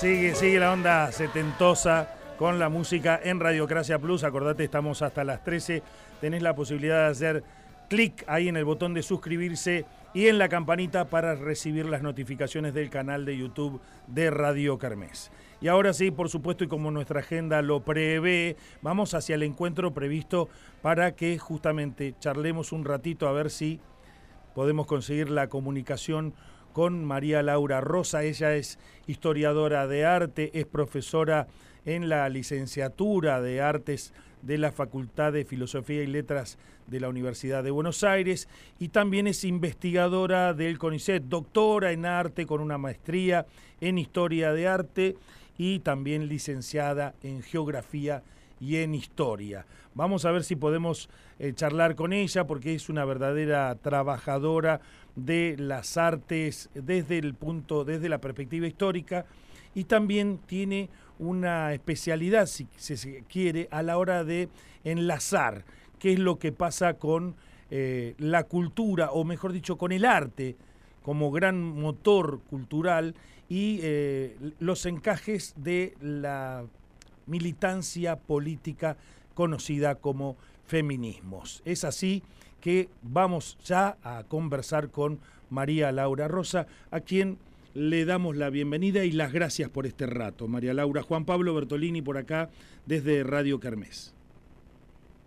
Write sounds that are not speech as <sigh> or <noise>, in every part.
Sigue, sigue la onda setentosa con la música en Radiocracia Plus. Acordate, estamos hasta las 13. Tenés la posibilidad de hacer clic ahí en el botón de suscribirse y en la campanita para recibir las notificaciones del canal de YouTube de Radio Carmes. Y ahora sí, por supuesto, y como nuestra agenda lo prevé, vamos hacia el encuentro previsto para que justamente charlemos un ratito a ver si podemos conseguir la comunicación con María Laura Rosa. Ella es historiadora de arte, es profesora en la licenciatura de artes de la Facultad de Filosofía y Letras de la Universidad de Buenos Aires y también es investigadora del CONICET, doctora en arte con una maestría en historia de arte y también licenciada en geografía y en historia. Vamos a ver si podemos eh, charlar con ella porque es una verdadera trabajadora de las artes desde el punto, desde la perspectiva histórica y también tiene una especialidad, si se quiere, a la hora de enlazar qué es lo que pasa con eh, la cultura, o mejor dicho, con el arte como gran motor cultural y eh, los encajes de la militancia política conocida como feminismos. Es así que vamos ya a conversar con María Laura Rosa, a quien le damos la bienvenida y las gracias por este rato. María Laura, Juan Pablo Bertolini por acá desde Radio Kermés.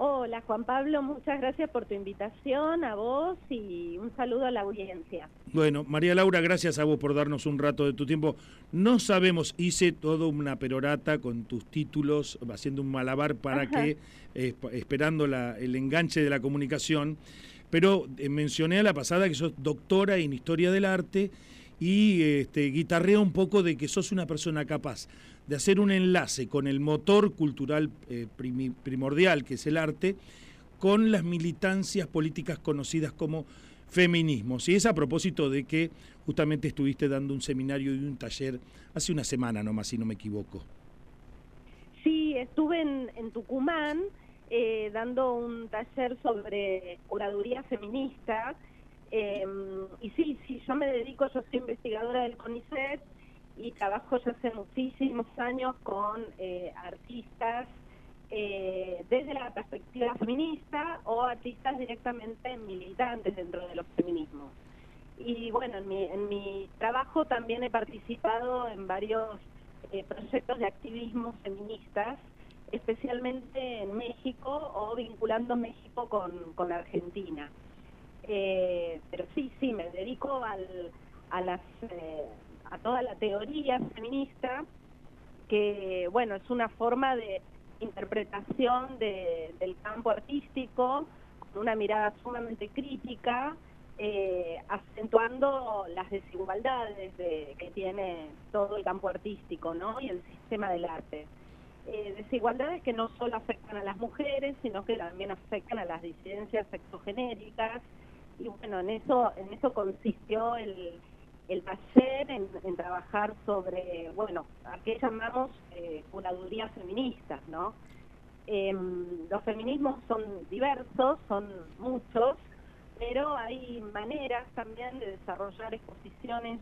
Hola Juan Pablo, muchas gracias por tu invitación, a vos y un saludo a la audiencia. Bueno, María Laura, gracias a vos por darnos un rato de tu tiempo. No sabemos, hice toda una perorata con tus títulos, haciendo un malabar para que, eh, esperando el enganche de la comunicación, pero eh, mencioné a la pasada que sos doctora en Historia del Arte y este, guitarrea un poco de que sos una persona capaz de hacer un enlace con el motor cultural eh, primordial que es el arte, con las militancias políticas conocidas como feminismos. Y es a propósito de que justamente estuviste dando un seminario y un taller hace una semana nomás, si no me equivoco. Sí, estuve en, Tucumán eh, dando un taller sobre curaduría feminista. Eh, y sí, sí, yo me dedico, yo soy investigadora del CONICET y trabajo ya hace muchísimos años con eh, artistas eh, desde la perspectiva feminista o artistas directamente militantes dentro de los feminismos. Y bueno, en mi, en mi trabajo también he participado en varios eh, proyectos de activismo feministas, especialmente en México o vinculando México con, con Argentina. pero sí, sí, me dedico al, a las a toda la teoría feminista, que bueno, es una forma de interpretación del campo artístico, con una mirada sumamente crítica, eh, acentuando las desigualdades que tiene todo el campo artístico ¿no? y el sistema del arte. Eh, desigualdades que no solo afectan a las mujeres, sino que también afectan a las disidencias sexogenéricas. Y bueno, en eso, en eso consistió el, el taller en, trabajar sobre, bueno, a qué llamamos eh, curadurías feministas, ¿no? Em, los feminismos son diversos, son muchos, pero hay maneras también de desarrollar exposiciones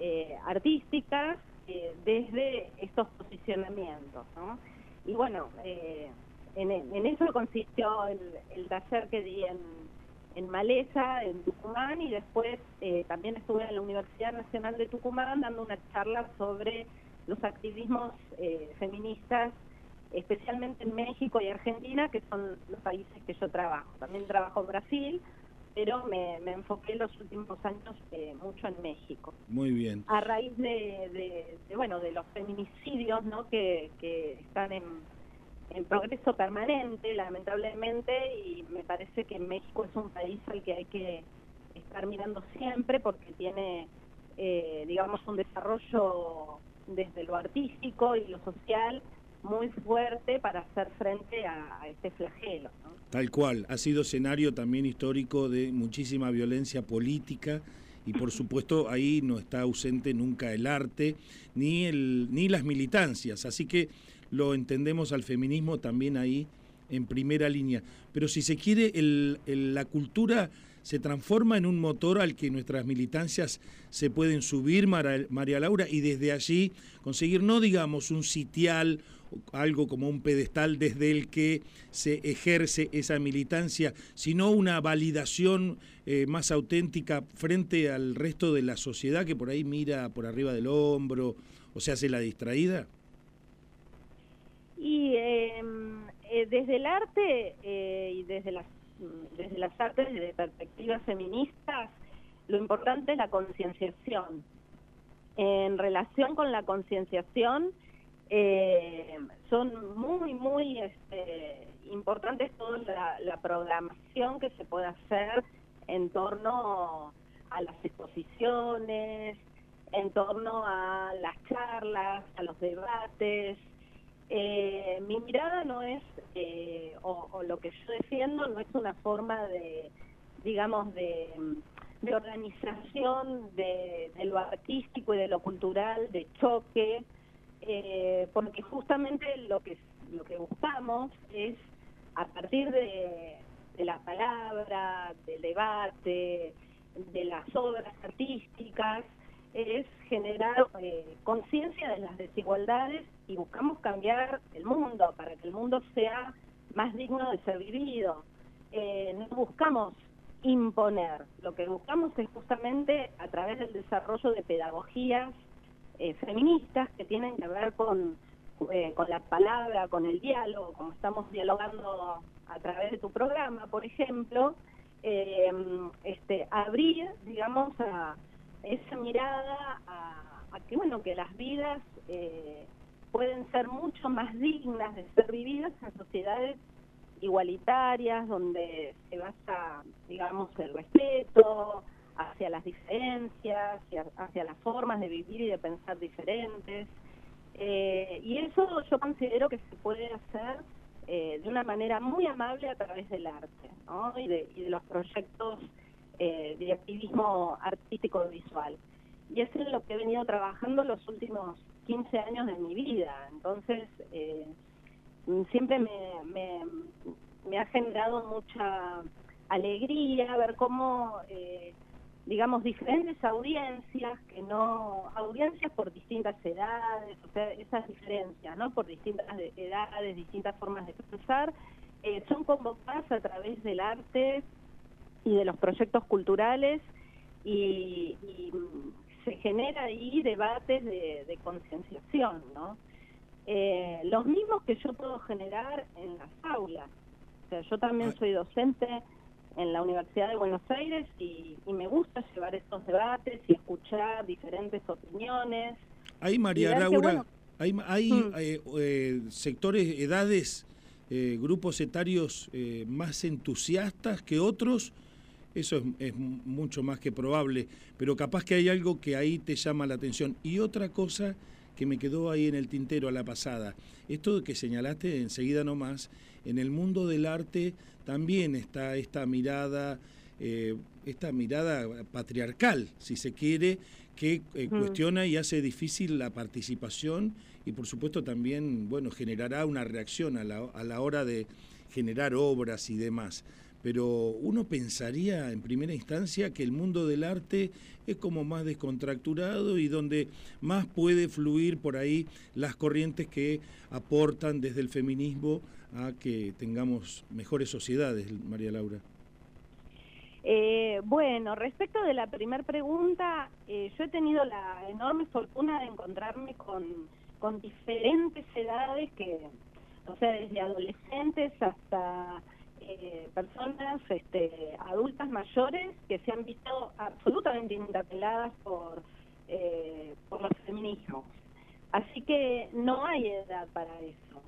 eh, artísticas eh, desde estos posicionamientos, ¿no? Y bueno, eh, en, en, eso consistió el, el taller que di en en Maleza, en Tucumán, y después eh, también estuve en la Universidad Nacional de Tucumán dando una charla sobre los activismos eh, feministas, especialmente en México y Argentina, que son los países que yo trabajo. También trabajo en Brasil, pero me, me enfoqué los últimos años eh, mucho en México. Muy bien. A raíz de, de, bueno, de los feminicidios, ¿no? Que, que están en en progreso permanente, lamentablemente, y me parece que México es un país al que hay que estar mirando siempre porque tiene, eh, digamos, un desarrollo desde lo artístico y lo social muy fuerte para hacer frente a, este flagelo. Tal cual, ha sido escenario también histórico de muchísima violencia política y por <laughs> supuesto ahí no está ausente nunca el arte ni, el, ni las militancias, así que lo entendemos al feminismo también ahí en primera línea. Pero si se quiere, el, la cultura se transforma en un motor al que nuestras militancias se pueden subir, María Laura, y desde allí conseguir no digamos un sitial, algo como un pedestal desde el que se ejerce esa militancia, sino una validación eh, más auténtica frente al resto de la sociedad que por ahí mira por arriba del hombro o se hace la distraída? Y em, eh, desde el arte eh, y desde las, desde las artes desde perspectivas feministas, lo importante es la concienciación. En relación con la concienciación, eh, son muy, muy este, importantes toda la, programación que se puede hacer en torno a las exposiciones, en torno a las charlas, a los debates, eh, mi mirada no es, eh, o, lo que yo defiendo, no es una forma de, digamos, de, organización de, lo artístico y de lo cultural, de choque, eh, porque justamente lo que, lo que buscamos es, a partir de, de la palabra, del debate, de las obras artísticas, es generar eh, conciencia de las desigualdades y buscamos cambiar el mundo para que el mundo sea más digno de ser vivido. Eh, no buscamos imponer, lo que buscamos es justamente a través del desarrollo de pedagogías eh, feministas que tienen que ver con, con la palabra, con el diálogo, como estamos dialogando a través de tu programa, por ejemplo, este, abrir, digamos, a esa mirada a, que bueno que las vidas eh, pueden ser mucho más dignas de ser vividas en sociedades igualitarias donde se basa digamos el respeto hacia las diferencias hacia, las formas de vivir y de pensar diferentes eh, y eso yo considero que se puede hacer eh, de una manera muy amable a través del arte ¿no? y, de, y de los proyectos eh, de activismo artístico visual. Y eso es lo que he venido trabajando los últimos 15 años de mi vida. Entonces, eh, siempre me, me, ha generado mucha alegría ver cómo, eh, digamos, diferentes audiencias, que no, audiencias por distintas edades, o sea, esas diferencias, ¿no? Por distintas edades, distintas formas de pensar, eh, son convocadas a través del arte y de los proyectos culturales y, se genera ahí debates de, concienciación, ¿no? Eh, los mismos que yo puedo generar en las aulas. O sea, yo también soy docente en la Universidad de Buenos Aires y, me gusta llevar estos debates y escuchar diferentes opiniones. Hay, María Laura, hay, hay mm. eh, eh, sectores, edades, grupos etarios más entusiastas que otros eso es, mucho más que probable, pero capaz que hay algo que ahí te llama la atención. Y otra cosa que me quedó ahí en el tintero a la pasada, esto que señalaste enseguida nomás, en el mundo del arte también está esta mirada, eh, esta mirada patriarcal, si se quiere, que eh, cuestiona y hace difícil la participación y por supuesto también, bueno, generará una reacción a la, a la hora de generar obras y demás pero uno pensaría en primera instancia que el mundo del arte es como más descontracturado y donde más puede fluir por ahí las corrientes que aportan desde el feminismo a que tengamos mejores sociedades, María Laura. Eh, bueno, respecto de la primera pregunta, eh, yo he tenido la enorme fortuna de encontrarme con, con diferentes edades que, o sea, desde adolescentes hasta eh, personas este, adultas mayores que se han visto absolutamente interpeladas por, eh, por los feminismos. Así que no hay edad para eso.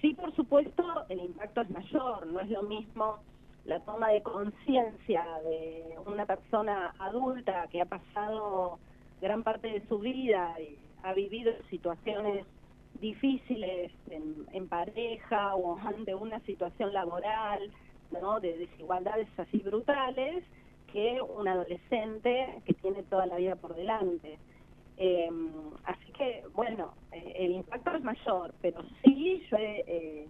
Sí, por supuesto, el impacto es mayor, no es lo mismo la toma de conciencia de una persona adulta que ha pasado gran parte de su vida y ha vivido situaciones difíciles en, pareja o ante una situación laboral, ¿no? De desigualdades así brutales que un adolescente que tiene toda la vida por delante. Em, así que, bueno, eh, el impacto es mayor, pero sí yo he, eh,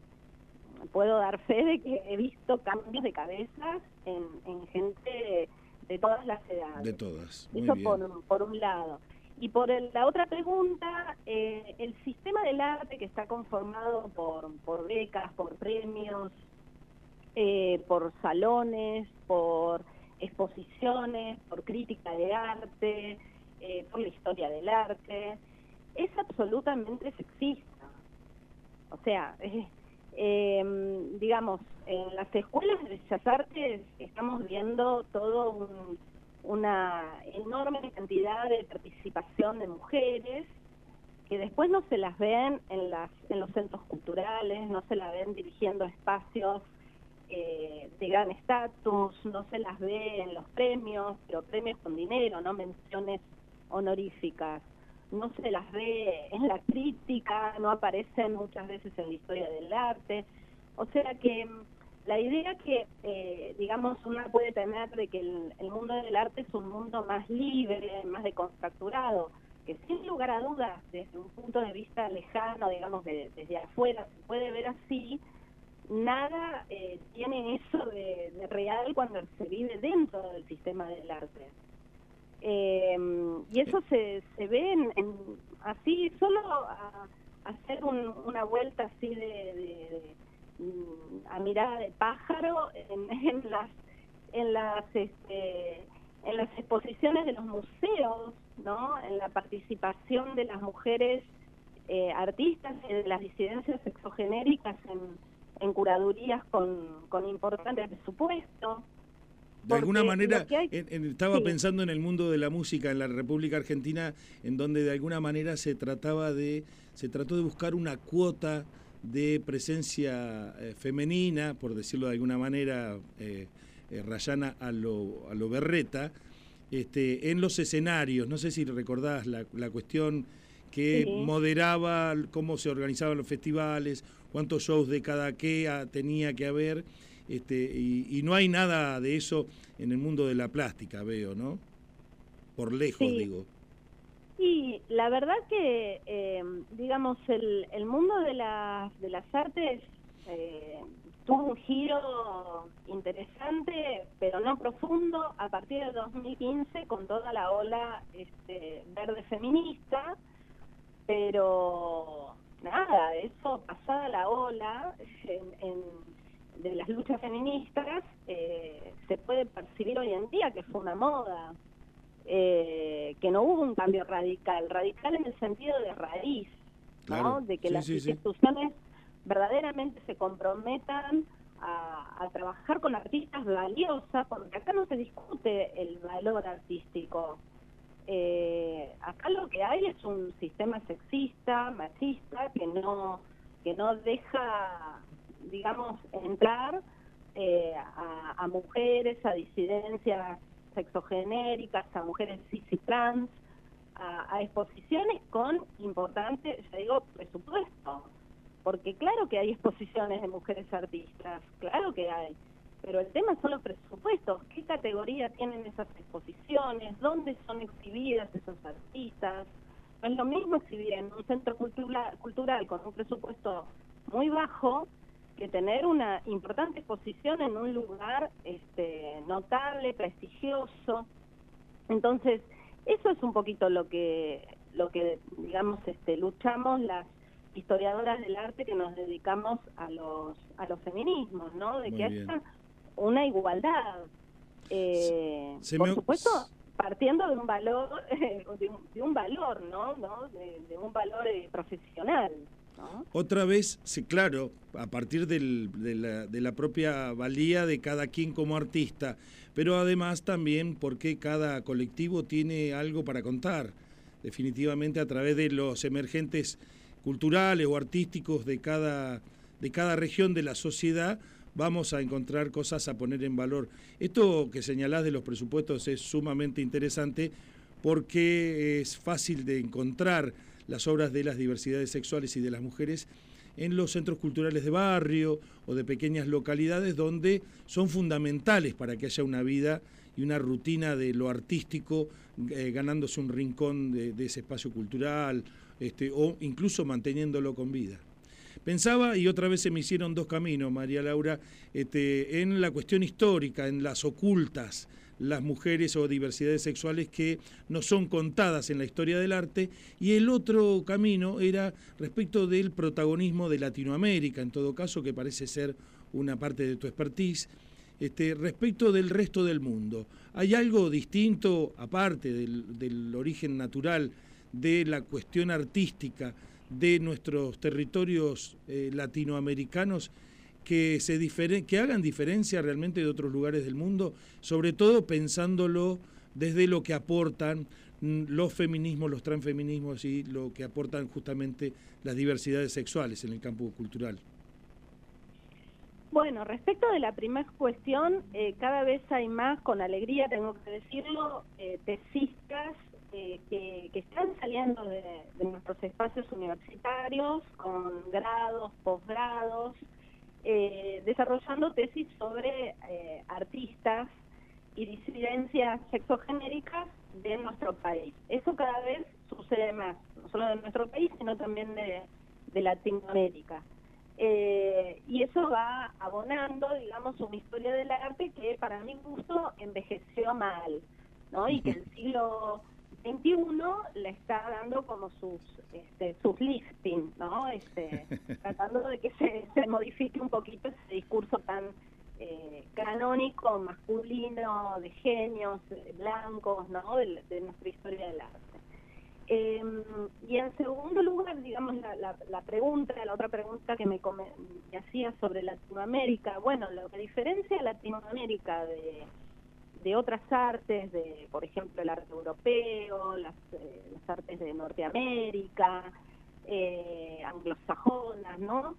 puedo dar fe de que he visto cambios de cabezas en, gente de todas las edades. De todas. Eso Por, por un lado. Y por la otra pregunta, eh, el sistema del arte que está conformado por, becas, por premios, eh, por salones, por exposiciones, por crítica de arte, eh, por la historia del arte, es absolutamente sexista. O sea, eh, digamos, en las escuelas de Bellas Artes estamos viendo todo una enorme cantidad de participación de mujeres que después no se las ven en, las, en los centros culturales, no se las ven dirigiendo espacios eh, de gran estatus, no se las ve en los premios, pero premios con dinero, no menciones honoríficas no se las ve en la crítica, no aparecen muchas veces en la historia del arte. O sea que la idea que, eh, digamos, una puede tener de que el, mundo del arte es un mundo más libre, más deconstructurado, que sin lugar a dudas, desde un punto de vista lejano, digamos, desde afuera, se puede ver así, nada eh, tiene eso de real cuando se vive dentro del sistema del arte. Eh, y eso se, se ve en, así, solo a, hacer una vuelta así de, a mirada de pájaro en, <laughs> en las en las este, en las exposiciones de los museos, ¿no? En la participación de las mujeres eh, artistas, de las disidencias sexogenéricas en, en curadurías con, con importante presupuesto. De alguna manera, estaba pensando en el mundo de la música en la República Argentina, en donde de alguna manera se trataba de, se trató de buscar una cuota de presencia eh, femenina, por decirlo de alguna manera, eh, eh, rayana a lo, a lo berreta, este, en los escenarios. No sé si recordás la, la cuestión que moderaba cómo se organizaban los festivales, cuántos shows de cada qué tenía que haber este, y, no hay nada de eso en el mundo de la plástica, veo, ¿no? Por lejos, digo. Sí, la verdad que, eh, digamos, el, el mundo de, las de las artes eh, tuvo un giro interesante, pero no profundo, a partir de 2015 con toda la ola este, verde feminista, pero nada, eso pasada la ola, en de las luchas feministas eh, se puede percibir hoy en día que fue una moda, eh, que no hubo un cambio radical, radical en el sentido de raíz, ¿no? de que las instituciones verdaderamente se comprometan a, trabajar con artistas valiosas, porque acá no se discute el valor artístico. Eh, acá lo que hay es un sistema sexista, machista, que no que no deja digamos, entrar eh, a, mujeres, a disidencias sexogenéricas, a mujeres cis y trans, a, exposiciones con importante, ya digo, presupuesto. Porque claro que hay exposiciones de mujeres artistas, claro que hay, pero el tema son los presupuestos, qué categoría tienen esas exposiciones, dónde son exhibidas esos artistas. No es lo mismo exhibir en un centro cultural, cultural con un presupuesto muy bajo que tener una importante exposición en un lugar este, notable, prestigioso. Entonces, eso es un poquito lo que, lo que digamos, este, luchamos las historiadoras del arte que nos dedicamos a los, a los feminismos, ¿no? De que haya una igualdad. Eh, por supuesto, partiendo de un valor, <laughs> de, un, valor, ¿no? ¿no? De, un valor eh, profesional. Otra vez, sí, claro, a partir de, la, propia valía de cada quien como artista, pero además también porque cada colectivo tiene algo para contar, definitivamente a través de los emergentes culturales o artísticos de cada, de cada región de la sociedad, vamos a encontrar cosas a poner en valor. Esto que señalás de los presupuestos es sumamente interesante porque es fácil de encontrar las obras de las diversidades sexuales y de las mujeres en los centros culturales de barrio o de pequeñas localidades donde son fundamentales para que haya una vida y una rutina de lo artístico, eh, ganándose un rincón de, ese espacio cultural este, o incluso manteniéndolo con vida. Pensaba, y otra vez se me hicieron dos caminos, María Laura, este, en la cuestión histórica, en las ocultas, las mujeres o diversidades sexuales que no son contadas en la historia del arte, y el otro camino era respecto del protagonismo de Latinoamérica, en todo caso, que parece ser una parte de tu expertise, este, respecto del resto del mundo. ¿Hay algo distinto, aparte del, origen natural, de la cuestión artística de nuestros territorios eh, latinoamericanos que, se que hagan diferencia realmente de otros lugares del mundo, sobre todo pensándolo desde lo que aportan mm, los feminismos, los transfeminismos y lo que aportan justamente las diversidades sexuales en el campo cultural. Bueno, respecto de la primera cuestión, eh, cada vez hay más, con alegría tengo que decirlo, eh, eh, que, están saliendo de, nuestros espacios universitarios con grados, posgrados, desarrollando tesis sobre artistas y disidencias sexogenéricas de nuestro país. Eso cada vez sucede más, no solo de nuestro país, sino también de Latinoamérica. Eh, y eso va abonando, digamos, una historia del arte que para mi gusto envejeció mal, ¿no? Y que el <laughs> siglo XXI le está dando como sus este, sus listings, ¿no? Este, <laughs> tratando de que se, se modifique un poquito ese discurso tan eh, canónico, masculino, de genios, blancos, ¿no? de nuestra historia del arte. Eh, y en segundo lugar, digamos, la, la, pregunta, la otra pregunta que me, hacía sobre Latinoamérica, bueno, lo que diferencia a Latinoamérica de, de otras artes, de por ejemplo el arte europeo, las, eh, artes de Norteamérica, eh, anglosajonas, ¿no?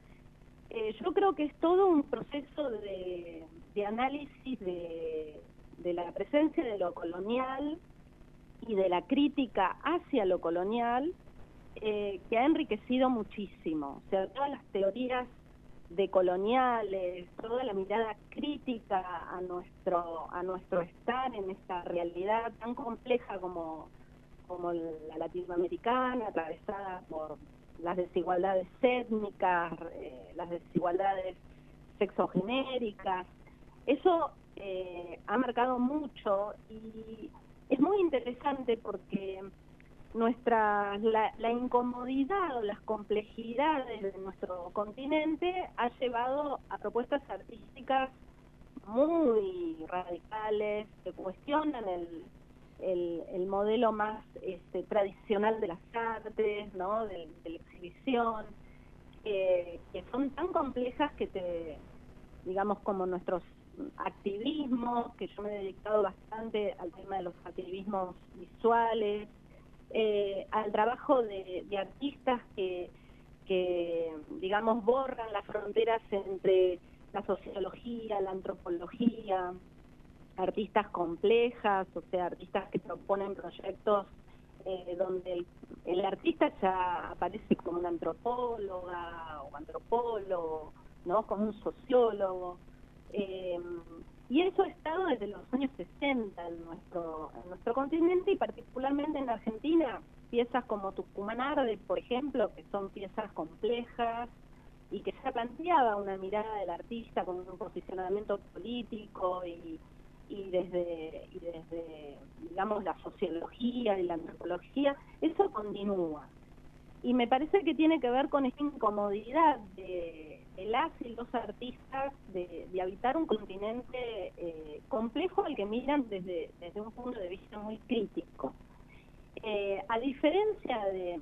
Eh, yo creo que es todo un proceso de, análisis de, de la presencia de lo colonial y de la crítica hacia lo colonial que ha enriquecido muchísimo. O sea, todas las teorías de coloniales, toda la mirada crítica a nuestro a nuestro estar en esta realidad tan compleja como como la latinoamericana, atravesada por las desigualdades étnicas, eh, las desigualdades sexogenéricas. Eso eh, ha marcado mucho y es muy interesante porque nuestra la, incomodidad o las complejidades de nuestro continente ha llevado a propuestas artísticas muy radicales que cuestionan el, el, modelo más este, tradicional de las artes, ¿no? de, la exhibición, que son tan complejas que te, digamos, como nuestros activismo, que yo me he dedicado bastante al tema de los activismos visuales, eh, al trabajo de, artistas que, que, digamos, borran las fronteras entre la sociología, la antropología, artistas complejas, o sea, artistas que proponen proyectos eh, donde el, artista ya aparece como una antropóloga o antropólogo, ¿no? Como un sociólogo. Eh, y eso ha estado desde los años 60 en nuestro, en nuestro continente y particularmente en Argentina. Piezas como Tucumán Arde, por ejemplo, que son piezas complejas y que ya planteaba una mirada del artista con un posicionamiento político y, desde, y desde, digamos, la sociología y la antropología, eso continúa. Y me parece que tiene que ver con esta incomodidad de las y los artistas de, habitar un continente eh, complejo al que miran desde, desde un punto de vista muy crítico. Eh, a diferencia de,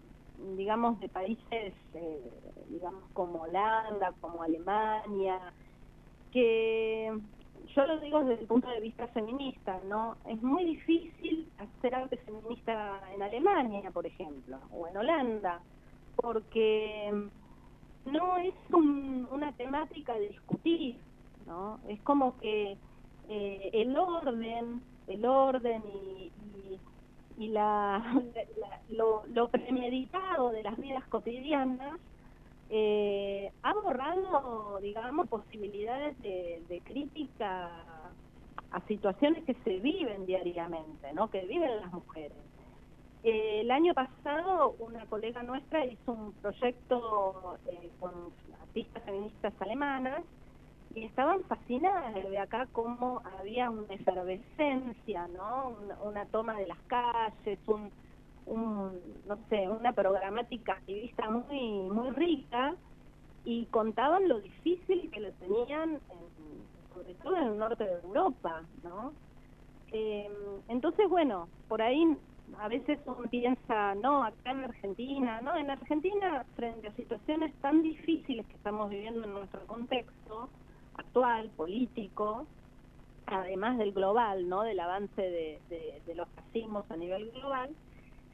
digamos, de países, eh, digamos, como Holanda, como Alemania, que yo lo digo desde el punto de vista feminista, ¿no? Es muy difícil hacer arte feminista en Alemania, por ejemplo, o en Holanda, porque no es una temática de discutir, ¿no? Es como que eh, el orden, el orden y, y, la, <laughs> lo, premeditado de las vidas cotidianas eh, ha borrado, digamos, posibilidades de, de crítica a situaciones que se viven diariamente, ¿no? Que viven las mujeres. Eh, el año pasado una colega nuestra hizo un proyecto eh, con artistas feministas alemanas y estaban fascinadas de acá cómo había una efervescencia, ¿no? Una, toma de las calles, un, no sé, una programática activista muy muy rica y contaban lo difícil que lo tenían, sobre todo en el norte de Europa, ¿no? Eh, entonces, bueno, por ahí a veces uno piensa, no, acá en Argentina, no, en Argentina, frente a situaciones tan difíciles que estamos viviendo en nuestro contexto actual, político, además del global, ¿no? Del avance de, los fascismos a nivel global,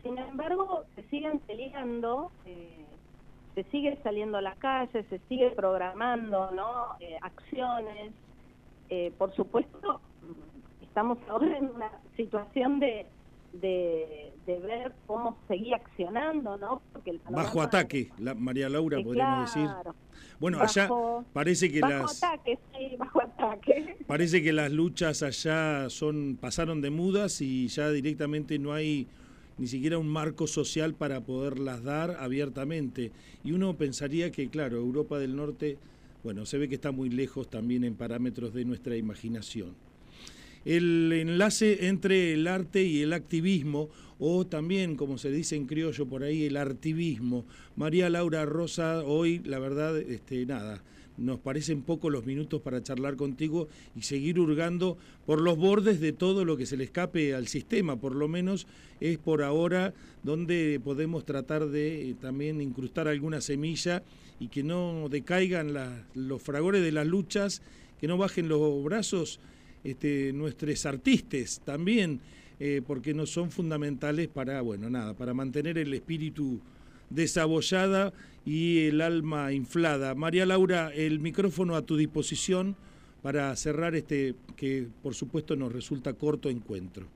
sin embargo, se siguen peleando, eh, se sigue saliendo a la calle, se sigue programando, ¿no? Eh, acciones, eh, por supuesto, estamos ahora en una situación de de, ver cómo seguía accionando, ¿no? Porque bajo ataque, la, María Laura, podríamos decir. Bueno, allá parece que bajo las ataque, sí, <laughs> bajo ataque. Parece que las luchas allá son pasaron de mudas y ya directamente no hay ni siquiera un marco social para poderlas dar abiertamente. Y uno pensaría que, claro, Europa del Norte, bueno, se ve que está muy lejos también en parámetros de nuestra imaginación el enlace entre el arte y el activismo, o también, como se dice en criollo por ahí, el artivismo. María Laura Rosa, hoy, la verdad, este, nada, nos parecen pocos los minutos para charlar contigo y seguir hurgando por los bordes de todo lo que se le escape al sistema, por lo menos es por ahora donde podemos tratar de eh, también incrustar alguna semilla y que no decaigan los fragores de las luchas, que no bajen los brazos este, nuestros artistas también, eh, porque no son fundamentales para, bueno, nada, para mantener el espíritu desabollada y el alma inflada. María Laura, el micrófono a tu disposición para cerrar este que por supuesto nos resulta corto encuentro.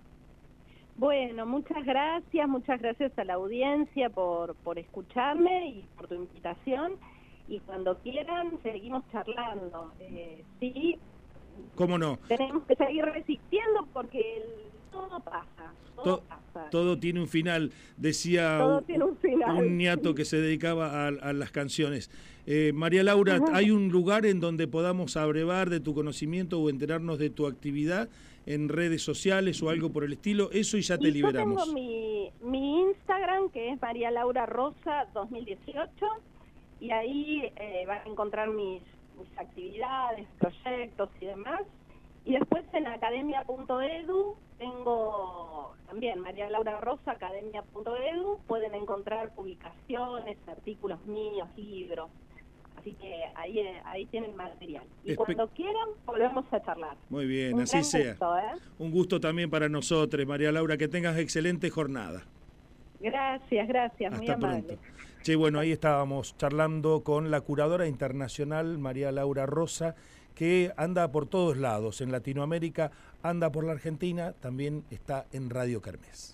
Bueno, muchas gracias, muchas gracias a la audiencia por, por escucharme y por tu invitación. Y cuando quieran, seguimos charlando. Eh, sí, ¿Cómo no? Tenemos que seguir resistiendo porque todo pasa. Todo, pasa. todo tiene un final, decía un, niato que se dedicaba a, las canciones. Eh, María Laura, ¿hay un lugar en donde podamos abrevar de tu conocimiento o enterarnos de tu actividad en redes sociales o algo por el estilo? Eso y ya te liberamos. Yo tengo mi, mi Instagram, que es María Laura Rosa 2018, y ahí eh, van a encontrar mis mis actividades, proyectos y demás. Y después en academia.edu tengo también María Laura Rosa, academia.edu, pueden encontrar publicaciones, artículos míos, libros. Así que ahí, ahí tienen material. Y cuando quieran, volvemos a charlar. Muy bien, así sea. ¿eh? Un gusto también para nosotros, María Laura, que tengas excelente jornada. Gracias, gracias, muy amable. Che, bueno, ahí estábamos charlando con la curadora internacional María Laura Rosa, que anda por todos lados, en Latinoamérica, anda por la Argentina, también está en Radio Kermés.